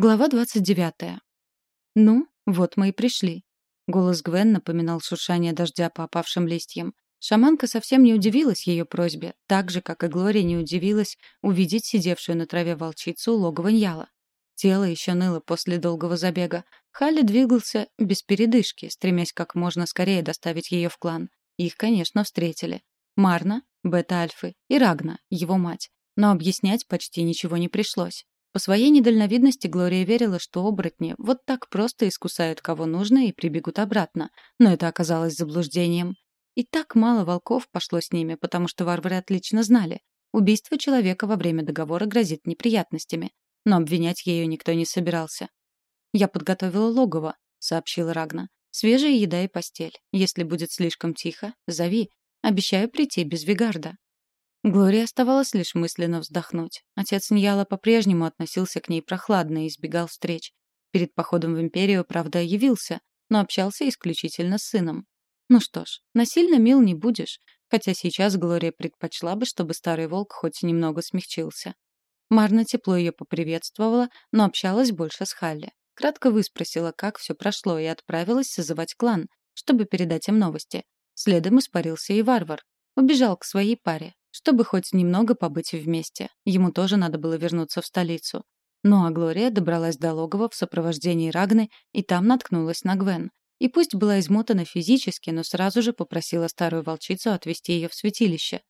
Глава 29. «Ну, вот мы и пришли». Голос Гвен напоминал шуршание дождя по опавшим листьям. Шаманка совсем не удивилась ее просьбе, так же, как и Глория не удивилась увидеть сидевшую на траве волчицу у логова Ньяла. Тело еще ныло после долгого забега. Халли двигался без передышки, стремясь как можно скорее доставить ее в клан. Их, конечно, встретили. Марна, Бета-Альфы и Рагна, его мать. Но объяснять почти ничего не пришлось. По своей недальновидности Глория верила, что оборотни вот так просто искусают кого нужно и прибегут обратно, но это оказалось заблуждением. И так мало волков пошло с ними, потому что варвары отлично знали. Убийство человека во время договора грозит неприятностями, но обвинять ее никто не собирался. «Я подготовила логово», — сообщила Рагна. «Свежая еда и постель. Если будет слишком тихо, зови. Обещаю прийти без Вигарда». Глория оставалось лишь мысленно вздохнуть. Отец Ньяла по-прежнему относился к ней прохладно и избегал встреч. Перед походом в Империю, правда, явился, но общался исключительно с сыном. Ну что ж, насильно мил не будешь, хотя сейчас Глория предпочла бы, чтобы старый волк хоть немного смягчился. Марна тепло ее поприветствовала, но общалась больше с Халли. Кратко выспросила, как все прошло, и отправилась созывать клан, чтобы передать им новости. Следом испарился и варвар. Убежал к своей паре, чтобы хоть немного побыть вместе. Ему тоже надо было вернуться в столицу. Ну а Глория добралась до логова в сопровождении Рагны и там наткнулась на Гвен. И пусть была измотана физически, но сразу же попросила старую волчицу отвезти ее в святилище.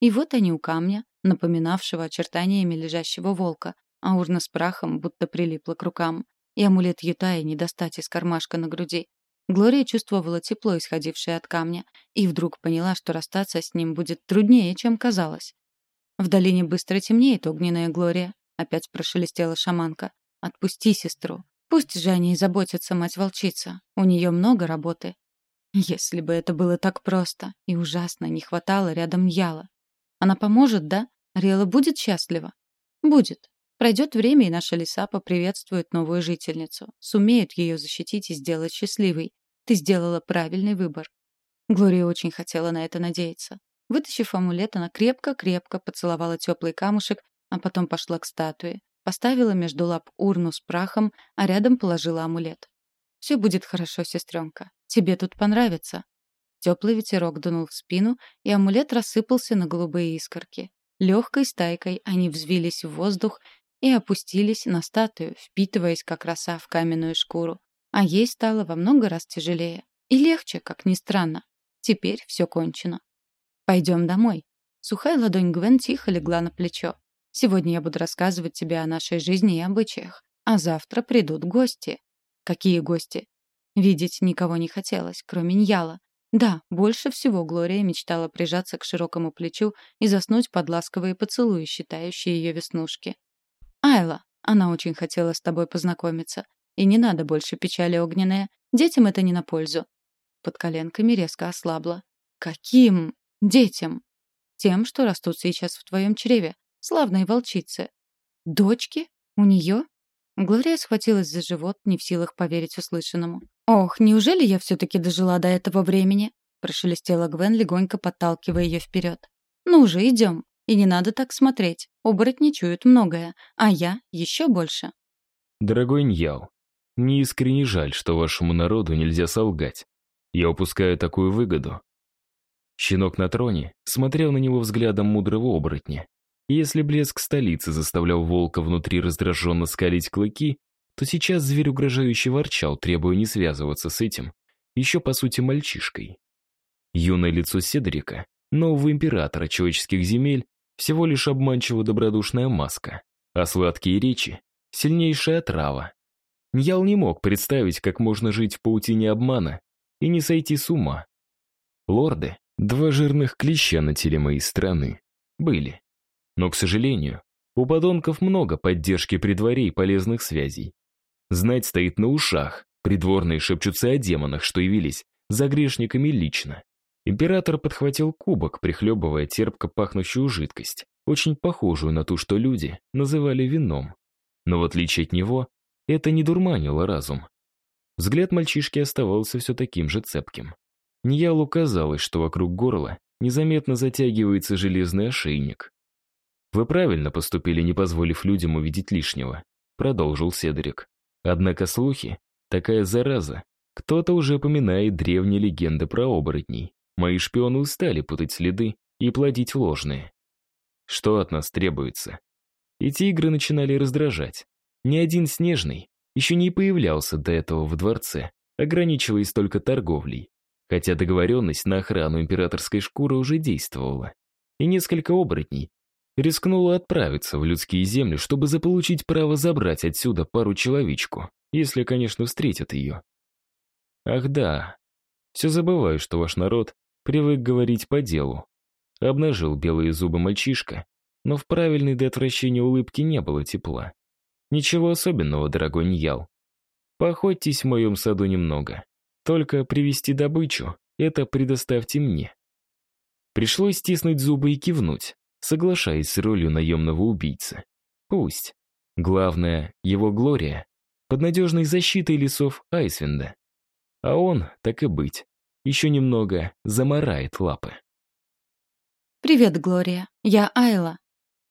И вот они у камня, напоминавшего очертаниями лежащего волка, а урна с прахом будто прилипла к рукам. И амулет Ютая не достать из кармашка на груди. Глория чувствовала тепло, исходившее от камня, и вдруг поняла, что расстаться с ним будет труднее, чем казалось. «В долине быстро темнеет, огненная Глория», — опять прошелестела шаманка. «Отпусти сестру. Пусть же о ней заботится мать-волчица. У нее много работы». Если бы это было так просто и ужасно не хватало рядом Яла. Она поможет, да? Рела будет счастлива? Будет. Пройдет время, и наша лиса поприветствует новую жительницу, сумеет ее защитить и сделать счастливой. Ты сделала правильный выбор. Глория очень хотела на это надеяться. Вытащив амулет, она крепко-крепко поцеловала теплый камушек, а потом пошла к статуе. Поставила между лап урну с прахом, а рядом положила амулет. «Все будет хорошо, сестренка. Тебе тут понравится». Теплый ветерок дунул в спину, и амулет рассыпался на голубые искорки. Легкой стайкой они взвились в воздух и опустились на статую, впитываясь как роса в каменную шкуру а ей стало во много раз тяжелее. И легче, как ни странно. Теперь все кончено. Пойдем домой. Сухая ладонь Гвен тихо легла на плечо. Сегодня я буду рассказывать тебе о нашей жизни и обычаях. А завтра придут гости. Какие гости? Видеть никого не хотелось, кроме Ньяла. Да, больше всего Глория мечтала прижаться к широкому плечу и заснуть под ласковые поцелуи, считающие ее веснушки. «Айла, она очень хотела с тобой познакомиться. И не надо больше печали огненная. Детям это не на пользу. Под коленками резко ослабла. Каким детям? Тем, что растут сейчас в твоем чреве. Славные волчицы. Дочки? У нее? Глория схватилась за живот, не в силах поверить услышанному. «Ох, неужели я все-таки дожила до этого времени?» прошелестела Гвен, легонько подталкивая ее вперед. «Ну же, идем. И не надо так смотреть. Оборотни чуют многое, а я еще больше». «Дорогой Ньял, мне искренне жаль, что вашему народу нельзя солгать. Я упускаю такую выгоду. Щенок на троне смотрел на него взглядом мудрого оборотня. И если блеск столицы заставлял волка внутри раздраженно скалить клыки, то сейчас зверь угрожающе ворчал, требуя не связываться с этим, еще по сути мальчишкой. Юное лицо Седрика, нового императора человеческих земель, всего лишь обманчиво добродушная маска, а сладкие речи — сильнейшая трава, Ньял не мог представить, как можно жить в паутине обмана и не сойти с ума. Лорды, два жирных клеща на теле моей страны, были. Но, к сожалению, у подонков много поддержки при дворе и полезных связей. Знать стоит на ушах, придворные шепчутся о демонах, что явились за грешниками лично. Император подхватил кубок, прихлебывая терпко пахнущую жидкость, очень похожую на ту, что люди называли вином. Но в отличие от него, это не дурманило разум. Взгляд мальчишки оставался все таким же цепким. Ниялу казалось, что вокруг горла незаметно затягивается железный ошейник. Вы правильно поступили, не позволив людям увидеть лишнего. продолжил Седрик. Однако слухи — такая зараза. Кто-то уже поминает древние легенды про оборотней. Мои шпионы устали путать следы и плодить ложные. Что от нас требуется? Эти игры начинали раздражать. Ни один снежный еще не появлялся до этого в дворце, ограничиваясь только торговлей. Хотя договоренность на охрану императорской шкуры уже действовала. И несколько оборотней рискнуло отправиться в людские земли, чтобы заполучить право забрать отсюда пару человечку, если, конечно, встретят ее. Ах да, все забываю, что ваш народ привык говорить по делу. Обнажил белые зубы мальчишка, но в правильной до отвращения улыбки не было тепла. Ничего особенного, дорогой Ньял. Поохотьтесь в моем саду немного. Только привести добычу — это предоставьте мне. Пришлось стиснуть зубы и кивнуть, соглашаясь с ролью наемного убийцы. Пусть. Главное, его Глория под надежной защитой лесов Айсвинда. А он, так и быть, еще немного заморает лапы. «Привет, Глория. Я Айла».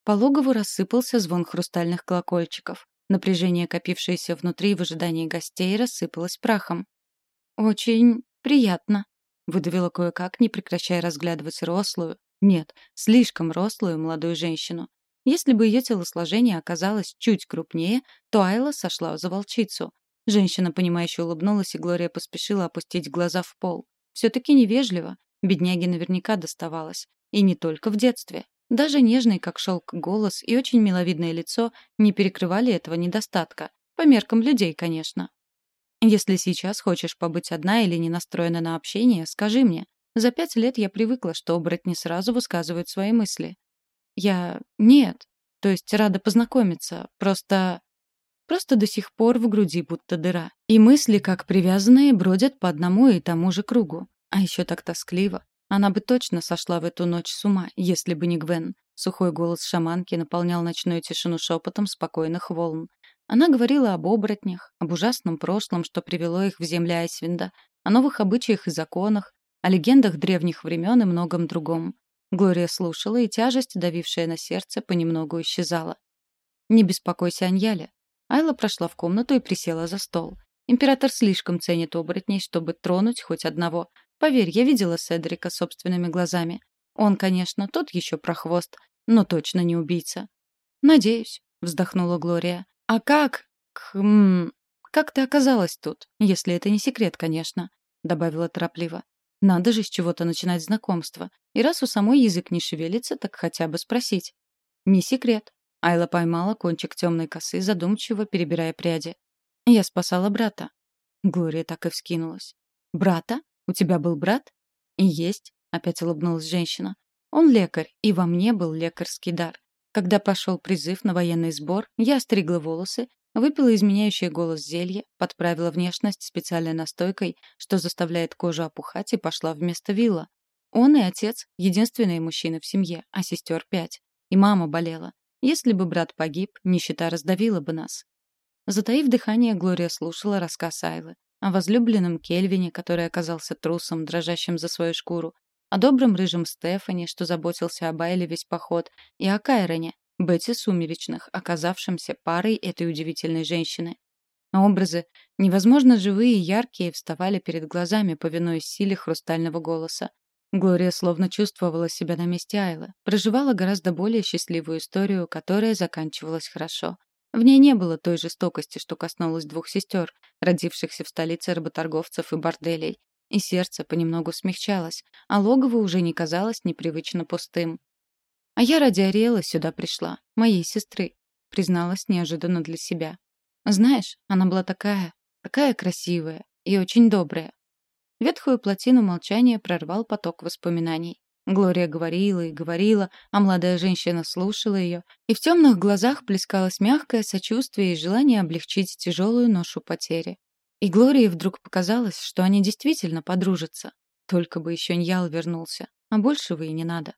По логову рассыпался звон хрустальных колокольчиков. Напряжение, копившееся внутри в ожидании гостей, рассыпалось прахом. «Очень приятно», — выдавила кое-как, не прекращая разглядывать рослую, нет, слишком рослую молодую женщину. Если бы ее телосложение оказалось чуть крупнее, то Айла сошла за волчицу. Женщина, понимающе улыбнулась, и Глория поспешила опустить глаза в пол. Все-таки невежливо. Бедняге наверняка доставалось. И не только в детстве. Даже нежный, как шелк, голос и очень миловидное лицо не перекрывали этого недостатка. По меркам людей, конечно. Если сейчас хочешь побыть одна или не настроена на общение, скажи мне. За пять лет я привыкла, что оборотни сразу высказывают свои мысли. Я... нет. То есть рада познакомиться. Просто... Просто до сих пор в груди будто дыра. И мысли, как привязанные, бродят по одному и тому же кругу. А еще так тоскливо. Она бы точно сошла в эту ночь с ума, если бы не Гвен. Сухой голос шаманки наполнял ночную тишину шепотом спокойных волн. Она говорила об оборотнях, об ужасном прошлом, что привело их в земли Айсвинда, о новых обычаях и законах, о легендах древних времен и многом другом. Глория слушала, и тяжесть, давившая на сердце, понемногу исчезала. «Не беспокойся, Аньяля». Айла прошла в комнату и присела за стол. Император слишком ценит оборотней, чтобы тронуть хоть одного. Поверь, я видела Седрика собственными глазами. Он, конечно, тот еще прохвост, но точно не убийца. «Надеюсь», — вздохнула Глория. «А как? Хм... Как ты оказалась тут? Если это не секрет, конечно», — добавила торопливо. Надо же с чего-то начинать знакомство. И раз у самой язык не шевелится, так хотя бы спросить. Не секрет. Айла поймала кончик темной косы, задумчиво перебирая пряди. Я спасала брата. Глория так и вскинулась. «Брата? У тебя был брат?» «И есть», — опять улыбнулась женщина. «Он лекарь, и во мне был лекарский дар. Когда пошел призыв на военный сбор, я стригла волосы Выпила изменяющее голос зелье, подправила внешность специальной настойкой, что заставляет кожу опухать, и пошла вместо вилла. Он и отец — единственные мужчины в семье, а сестер пять. И мама болела. Если бы брат погиб, нищета раздавила бы нас. Затаив дыхание, Глория слушала рассказ Айлы. О возлюбленном Кельвине, который оказался трусом, дрожащим за свою шкуру. О добром рыжем Стефане, что заботился об Айле весь поход. И о Кайроне, Бетти Сумеречных, оказавшимся парой этой удивительной женщины. А образы, невозможно живые и яркие, вставали перед глазами, повинуясь силе хрустального голоса. Глория словно чувствовала себя на месте Айлы, проживала гораздо более счастливую историю, которая заканчивалась хорошо. В ней не было той жестокости, что коснулось двух сестер, родившихся в столице работорговцев и борделей. И сердце понемногу смягчалось, а логово уже не казалось непривычно пустым. А я ради Ариэла сюда пришла, моей сестры, призналась неожиданно для себя. Знаешь, она была такая, такая красивая и очень добрая. Ветхую плотину молчания прорвал поток воспоминаний. Глория говорила и говорила, а молодая женщина слушала ее, и в темных глазах плескалось мягкое сочувствие и желание облегчить тяжелую ношу потери. И Глории вдруг показалось, что они действительно подружатся. Только бы еще Ньял вернулся, а большего и не надо.